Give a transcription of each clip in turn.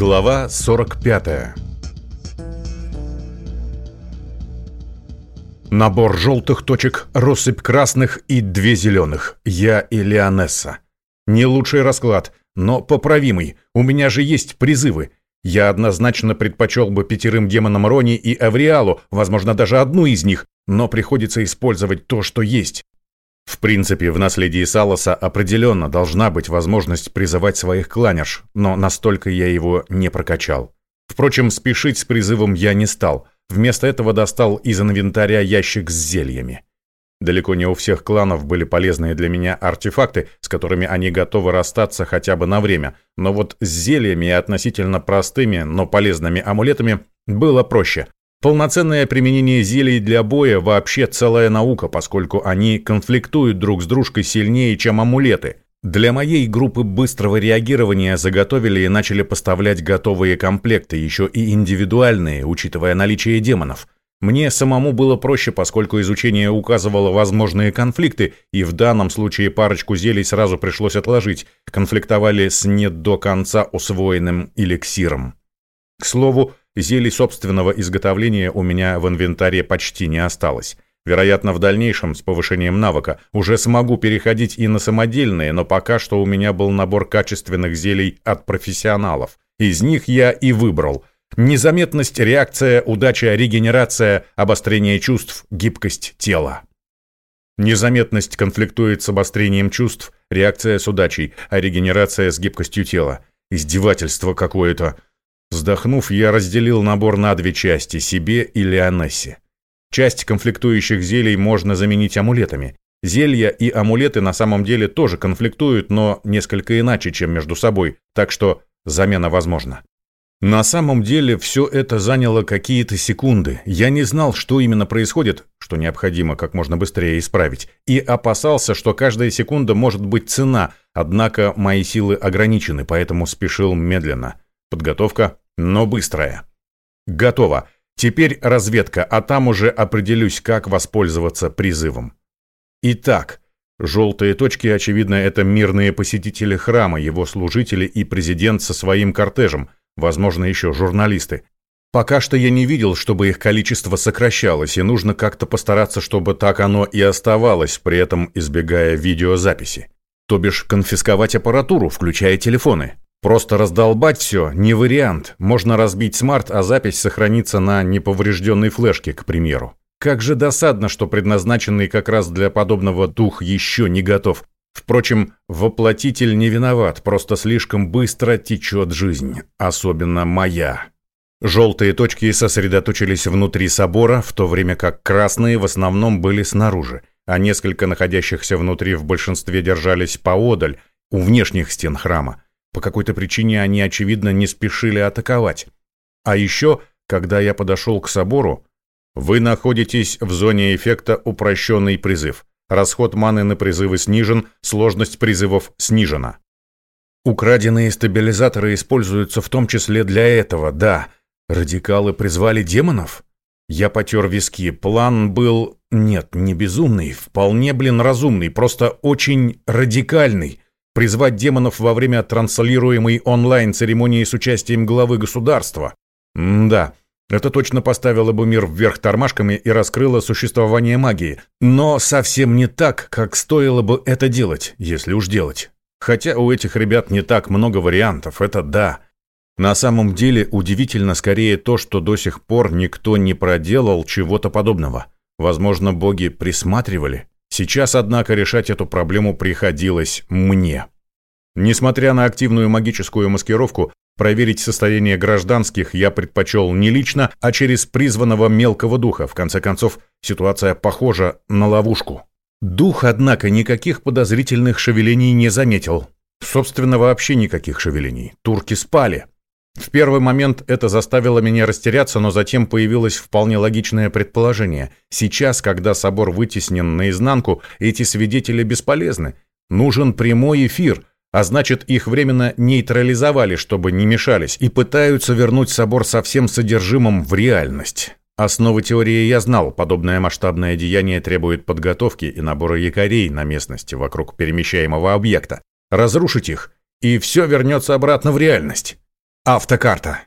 Глава 45 Набор желтых точек, россыпь красных и две зеленых. Я и Леонесса. Не лучший расклад, но поправимый. У меня же есть призывы. Я однозначно предпочел бы пятерым демонам Рони и Эвриалу, возможно, даже одну из них, но приходится использовать то, что есть. В принципе, в наследии Салоса определенно должна быть возможность призывать своих кланерш, но настолько я его не прокачал. Впрочем, спешить с призывом я не стал. Вместо этого достал из инвентаря ящик с зельями. Далеко не у всех кланов были полезные для меня артефакты, с которыми они готовы расстаться хотя бы на время, но вот с зельями и относительно простыми, но полезными амулетами было проще. Полноценное применение зелий для боя вообще целая наука, поскольку они конфликтуют друг с дружкой сильнее, чем амулеты. Для моей группы быстрого реагирования заготовили и начали поставлять готовые комплекты, еще и индивидуальные, учитывая наличие демонов. Мне самому было проще, поскольку изучение указывало возможные конфликты, и в данном случае парочку зелий сразу пришлось отложить, конфликтовали с нет до конца усвоенным эликсиром. К слову, Зелий собственного изготовления у меня в инвентаре почти не осталось. Вероятно, в дальнейшем, с повышением навыка, уже смогу переходить и на самодельные, но пока что у меня был набор качественных зелий от профессионалов. Из них я и выбрал. Незаметность, реакция, удача, регенерация, обострение чувств, гибкость тела. Незаметность конфликтует с обострением чувств, реакция с удачей, а регенерация с гибкостью тела. Издевательство какое-то. Вздохнув, я разделил набор на две части, себе и Леонессе. Часть конфликтующих зелий можно заменить амулетами. Зелья и амулеты на самом деле тоже конфликтуют, но несколько иначе, чем между собой, так что замена возможна. На самом деле все это заняло какие-то секунды. Я не знал, что именно происходит, что необходимо как можно быстрее исправить, и опасался, что каждая секунда может быть цена, однако мои силы ограничены, поэтому спешил медленно. Подготовка, но быстрая. Готово. Теперь разведка, а там уже определюсь, как воспользоваться призывом. Итак, желтые точки, очевидно, это мирные посетители храма, его служители и президент со своим кортежем, возможно, еще журналисты. Пока что я не видел, чтобы их количество сокращалось, и нужно как-то постараться, чтобы так оно и оставалось, при этом избегая видеозаписи. То бишь конфисковать аппаратуру, включая телефоны. Просто раздолбать все не вариант. Можно разбить смарт, а запись сохранится на неповрежденной флешке, к примеру. Как же досадно, что предназначенный как раз для подобного дух еще не готов. Впрочем, воплотитель не виноват, просто слишком быстро течет жизнь, особенно моя. Желтые точки сосредоточились внутри собора, в то время как красные в основном были снаружи, а несколько находящихся внутри в большинстве держались поодаль, у внешних стен храма. По какой-то причине они, очевидно, не спешили атаковать. А еще, когда я подошел к собору, вы находитесь в зоне эффекта «Упрощенный призыв». Расход маны на призывы снижен, сложность призывов снижена. Украденные стабилизаторы используются в том числе для этого, да. Радикалы призвали демонов? Я потер виски. План был... Нет, не безумный, вполне, блин, разумный, просто очень радикальный. Призвать демонов во время транслируемой онлайн-церемонии с участием главы государства. М да, это точно поставило бы мир вверх тормашками и раскрыло существование магии. Но совсем не так, как стоило бы это делать, если уж делать. Хотя у этих ребят не так много вариантов, это да. На самом деле удивительно скорее то, что до сих пор никто не проделал чего-то подобного. Возможно, боги присматривали. Сейчас, однако, решать эту проблему приходилось мне. Несмотря на активную магическую маскировку, проверить состояние гражданских я предпочел не лично, а через призванного мелкого духа. В конце концов, ситуация похожа на ловушку. Дух, однако, никаких подозрительных шевелений не заметил. Собственно, вообще никаких шевелений. Турки спали. В первый момент это заставило меня растеряться, но затем появилось вполне логичное предположение. Сейчас, когда собор вытеснен наизнанку, эти свидетели бесполезны. Нужен прямой эфир, а значит, их временно нейтрализовали, чтобы не мешались, и пытаются вернуть собор со всем содержимым в реальность. Основы теории я знал, подобное масштабное деяние требует подготовки и набора якорей на местности вокруг перемещаемого объекта. Разрушить их, и все вернется обратно в реальность. Автокарта.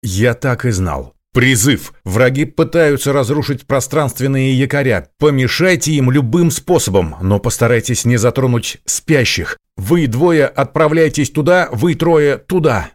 Я так и знал. Призыв. Враги пытаются разрушить пространственные якоря. Помешайте им любым способом, но постарайтесь не затронуть спящих. Вы двое отправляйтесь туда, вы трое туда.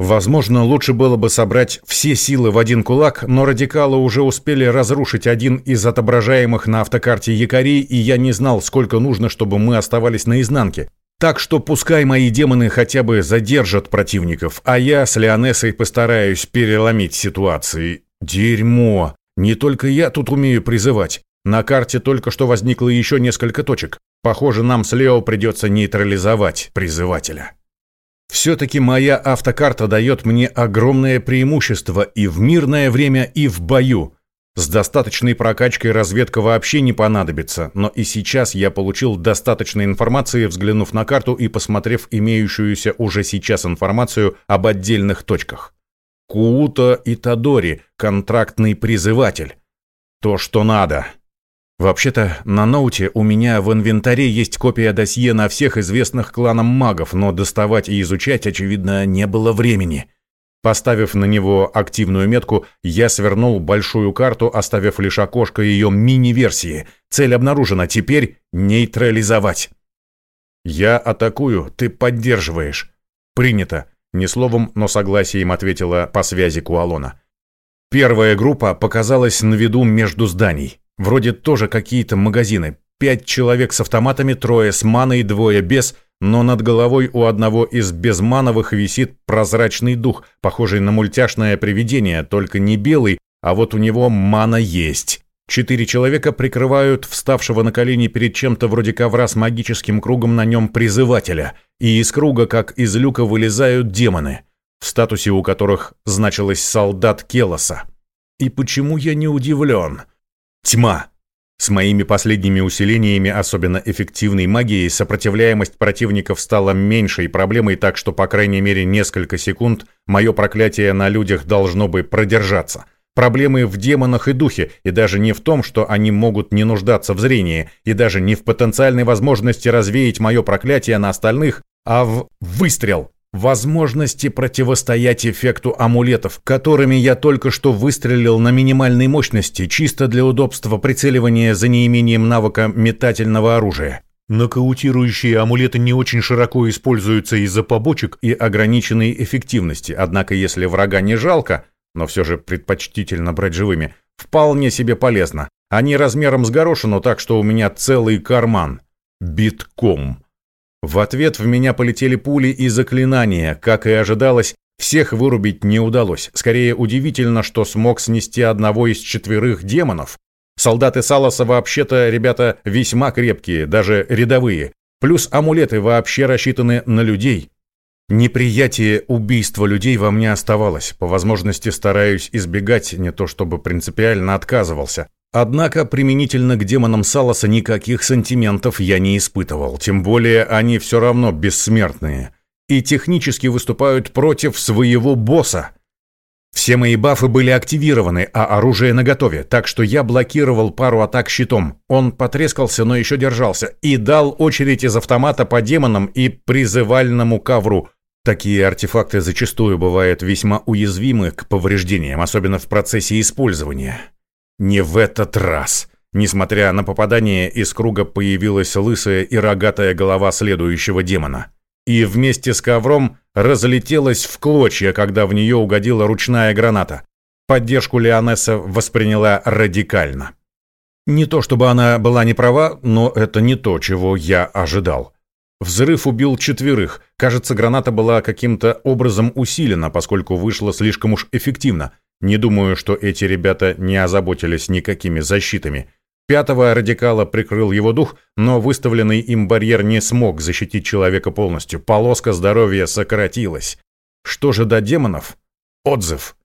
Возможно, лучше было бы собрать все силы в один кулак, но радикалы уже успели разрушить один из отображаемых на автокарте якорей, и я не знал, сколько нужно, чтобы мы оставались на изнанке. Так что пускай мои демоны хотя бы задержат противников, а я с Леонессой постараюсь переломить ситуации. Дерьмо! Не только я тут умею призывать. На карте только что возникло еще несколько точек. Похоже, нам с Лео придется нейтрализовать призывателя. Все-таки моя автокарта дает мне огромное преимущество и в мирное время, и в бою. С достаточной прокачкой разведка вообще не понадобится, но и сейчас я получил достаточно информации, взглянув на карту и посмотрев имеющуюся уже сейчас информацию об отдельных точках. Куута и Тадори, контрактный призыватель. То, что надо. Вообще-то, на ноуте у меня в инвентаре есть копия досье на всех известных кланам магов, но доставать и изучать, очевидно, не было времени. Поставив на него активную метку, я свернул большую карту, оставив лишь окошко ее мини-версии. Цель обнаружена, теперь нейтрализовать. «Я атакую, ты поддерживаешь». «Принято», — не словом, но согласием ответила по связи Куалона. Первая группа показалась на виду между зданий. Вроде тоже какие-то магазины. Пять человек с автоматами, трое с маной, двое без, но над головой у одного из безмановых висит прозрачный дух, похожий на мультяшное привидение, только не белый, а вот у него мана есть. Четыре человека прикрывают вставшего на колени перед чем-то вроде ковра с магическим кругом на нем призывателя, и из круга, как из люка, вылезают демоны, в статусе у которых значилось «солдат Келоса». И почему я не удивлен? Тьма. С моими последними усилениями особенно эффективной магией сопротивляемость противников стала меньшей проблемой, так что по крайней мере несколько секунд мое проклятие на людях должно бы продержаться. Проблемы в демонах и духе, и даже не в том, что они могут не нуждаться в зрении, и даже не в потенциальной возможности развеять мое проклятие на остальных, а в выстрел возможности противостоять эффекту амулетов, которыми я только что выстрелил на минимальной мощности, чисто для удобства прицеливания за неимением навыка метательного оружия. Нокаутирующие амулеты не очень широко используются из-за побочек и ограниченной эффективности, однако если врага не жалко, но все же предпочтительно брать живыми, вполне себе полезно. Они размером с горошину, так что у меня целый карман. Битком. В ответ в меня полетели пули и заклинания. Как и ожидалось, всех вырубить не удалось. Скорее удивительно, что смог снести одного из четверых демонов. Солдаты Саласа вообще-то ребята весьма крепкие, даже рядовые. Плюс амулеты вообще рассчитаны на людей. Неприятие убийства людей во мне оставалось. По возможности стараюсь избегать, не то чтобы принципиально отказывался. Однако применительно к демонам Саласа никаких сантиментов я не испытывал, тем более они все равно бессмертные и технически выступают против своего босса. Все мои бафы были активированы, а оружие наготове, так что я блокировал пару атак щитом. Он потрескался, но еще держался, и дал очередь из автомата по демонам и призывальному ковру. Такие артефакты зачастую бывают весьма уязвимы к повреждениям, особенно в процессе использования. Не в этот раз. Несмотря на попадание, из круга появилась лысая и рогатая голова следующего демона. И вместе с ковром разлетелась в клочья, когда в нее угодила ручная граната. Поддержку Леонесса восприняла радикально. Не то чтобы она была не права, но это не то, чего я ожидал. Взрыв убил четверых. Кажется, граната была каким-то образом усилена, поскольку вышла слишком уж эффективно – не думаю, что эти ребята не озаботились никакими защитами. Пятого радикала прикрыл его дух, но выставленный им барьер не смог защитить человека полностью. Полоска здоровья сократилась. Что же до демонов? Отзыв.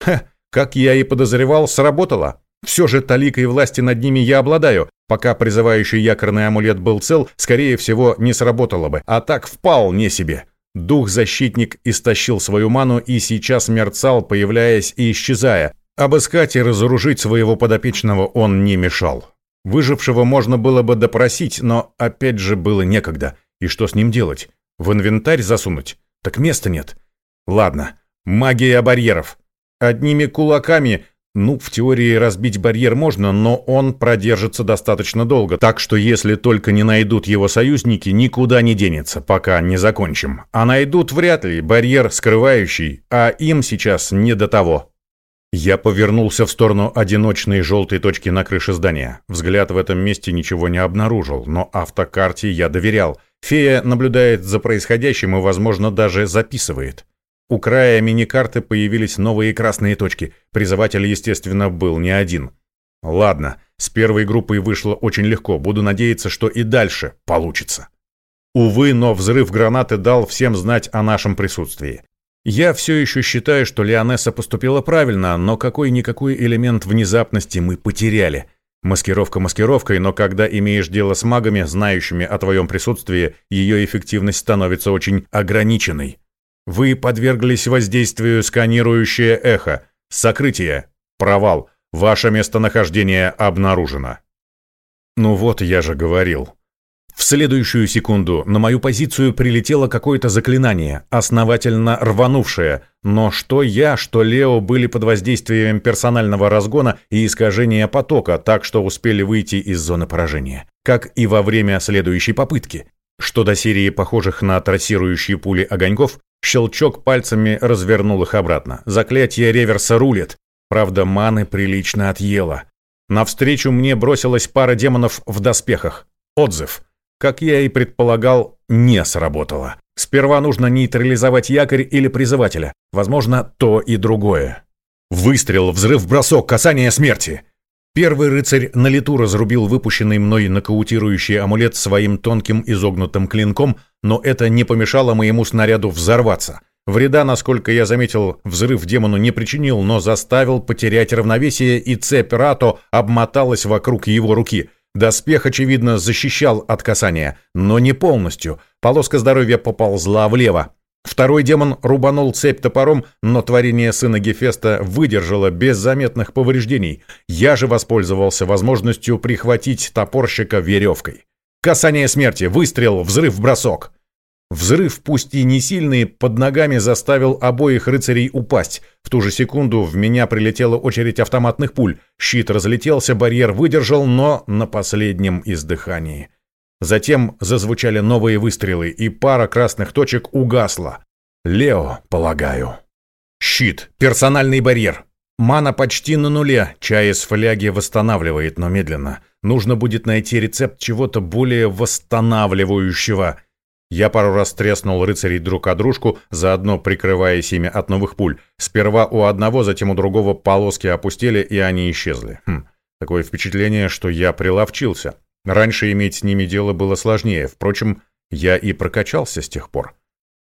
Ха, как я и подозревал, сработало. Все же таликой власти над ними я обладаю. Пока призывающий якорный амулет был цел, скорее всего, не сработало бы. А так вполне себе. Дух-защитник истощил свою ману и сейчас мерцал, появляясь и исчезая. Обыскать и разоружить своего подопечного он не мешал. Выжившего можно было бы допросить, но опять же было некогда. И что с ним делать? В инвентарь засунуть? Так места нет. Ладно, Магия барьеров. Одними кулаками ну, в теории разбить барьер можно, но он продержится достаточно долго, так что если только не найдут его союзники, никуда не денется, пока не закончим. А найдут вряд ли, барьер скрывающий, а им сейчас не до того. Я повернулся в сторону одиночной желтой точки на крыше здания. Взгляд в этом месте ничего не обнаружил, но автокарте я доверял. Фея наблюдает за происходящим и, возможно, даже записывает. У края миникарты появились новые красные точки. Призыватель, естественно, был не один. Ладно, с первой группой вышло очень легко. Буду надеяться, что и дальше получится. Увы, но взрыв гранаты дал всем знать о нашем присутствии. Я все еще считаю, что Леонесса поступила правильно, но какой-никакой элемент внезапности мы потеряли. Маскировка маскировкой, но когда имеешь дело с магами, знающими о твоем присутствии, ее эффективность становится очень ограниченной. Вы подверглись воздействию сканирующее эхо. Сокрытие. Провал. Ваше местонахождение обнаружено. Ну вот, я же говорил. В следующую секунду на мою позицию прилетело какое-то заклинание, основательно рванувшее, но что я, что Лео были под воздействием персонального разгона и искажения потока, так что успели выйти из зоны поражения, как и во время следующей попытки. Что до серии похожих на трассирующие пули огоньков, Щелчок пальцами развернул их обратно. Заклятие реверса рулит. Правда, маны прилично отъело. Навстречу мне бросилась пара демонов в доспехах. Отзыв. Как я и предполагал, не сработало. Сперва нужно нейтрализовать якорь или призывателя. Возможно, то и другое. Выстрел, взрыв, бросок, касание смерти. Первый рыцарь на лету разрубил выпущенный мной нокаутирующий амулет своим тонким изогнутым клинком, но это не помешало моему снаряду взорваться. Вреда, насколько я заметил, взрыв демону не причинил, но заставил потерять равновесие, и цепь Рато обмоталась вокруг его руки. Доспех, очевидно, защищал от касания, но не полностью. Полоска здоровья поползла влево. Второй демон рубанул цепь топором, но творение сына Гефеста выдержало без заметных повреждений. Я же воспользовался возможностью прихватить топорщика веревкой. Касание смерти, выстрел, взрыв, бросок. Взрыв, пусть и не сильный, под ногами заставил обоих рыцарей упасть. В ту же секунду в меня прилетела очередь автоматных пуль. Щит разлетелся, барьер выдержал, но на последнем издыхании. Затем зазвучали новые выстрелы, и пара красных точек угасла. Лео, полагаю. Щит. Персональный барьер. Мана почти на нуле. Чай из фляги восстанавливает, но медленно. Нужно будет найти рецепт чего-то более восстанавливающего. Я пару раз треснул рыцарей друг о дружку, заодно прикрываясь ими от новых пуль. Сперва у одного, затем у другого полоски опустили, и они исчезли. Хм. Такое впечатление, что я приловчился. Раньше иметь с ними дело было сложнее, впрочем, я и прокачался с тех пор.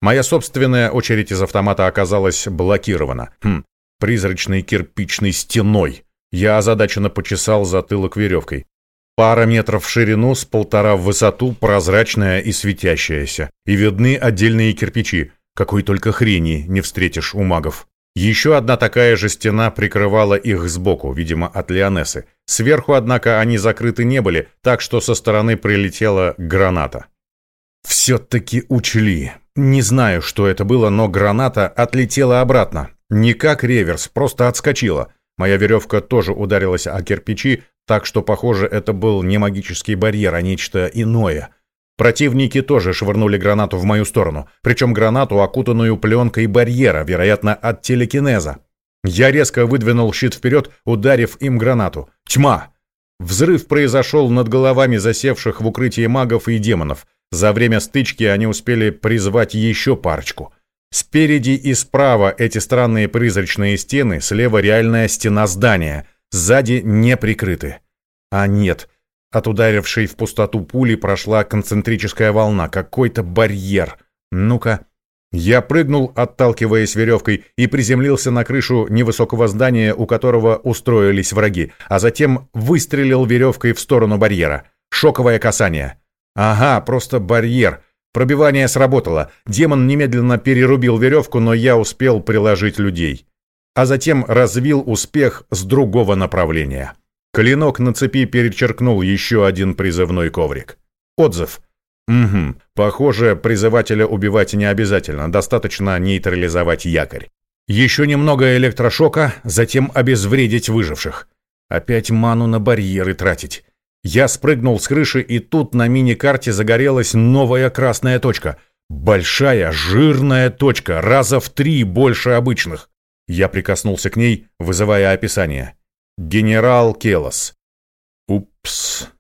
Моя собственная очередь из автомата оказалась блокирована. Хм, призрачной кирпичной стеной. Я озадаченно почесал затылок веревкой. Пара метров в ширину, с полтора в высоту, прозрачная и светящаяся. И видны отдельные кирпичи. Какой только хрени не встретишь у магов. Еще одна такая же стена прикрывала их сбоку, видимо, от Лионессы. Сверху, однако, они закрыты не были, так что со стороны прилетела граната. Все-таки учли. Не знаю, что это было, но граната отлетела обратно. Не как реверс, просто отскочила. Моя веревка тоже ударилась о кирпичи, так что, похоже, это был не магический барьер, а нечто иное. Противники тоже швырнули гранату в мою сторону, причем гранату, окутанную пленкой барьера, вероятно, от телекинеза. Я резко выдвинул щит вперед, ударив им гранату. Тьма! Взрыв произошел над головами засевших в укрытии магов и демонов. За время стычки они успели призвать еще парочку. Спереди и справа эти странные призрачные стены, слева реальная стена здания, сзади не прикрыты. А нет, от ударившей в пустоту пули прошла концентрическая волна, какой-то барьер. Ну-ка. Я прыгнул, отталкиваясь веревкой, и приземлился на крышу невысокого здания, у которого устроились враги, а затем выстрелил веревкой в сторону барьера. Шоковое касание. Ага, просто барьер. Пробивание сработало. Демон немедленно перерубил веревку, но я успел приложить людей. А затем развил успех с другого направления. Клинок на цепи перечеркнул еще один призывной коврик. Отзыв. Угу. Похоже, призывателя убивать не обязательно, достаточно нейтрализовать якорь. Еще немного электрошока, затем обезвредить выживших. Опять ману на барьеры тратить. Я спрыгнул с крыши, и тут на мини-карте загорелась новая красная точка. Большая, жирная точка, раза в три больше обычных. Я прикоснулся к ней, вызывая описание. Генерал Келос. Упс.